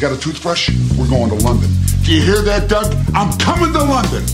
You got a toothbrush? We're going to London. Do you hear that, Doug? I'm coming to London.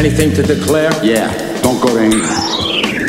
Anything to declare? Yeah, don't go to England.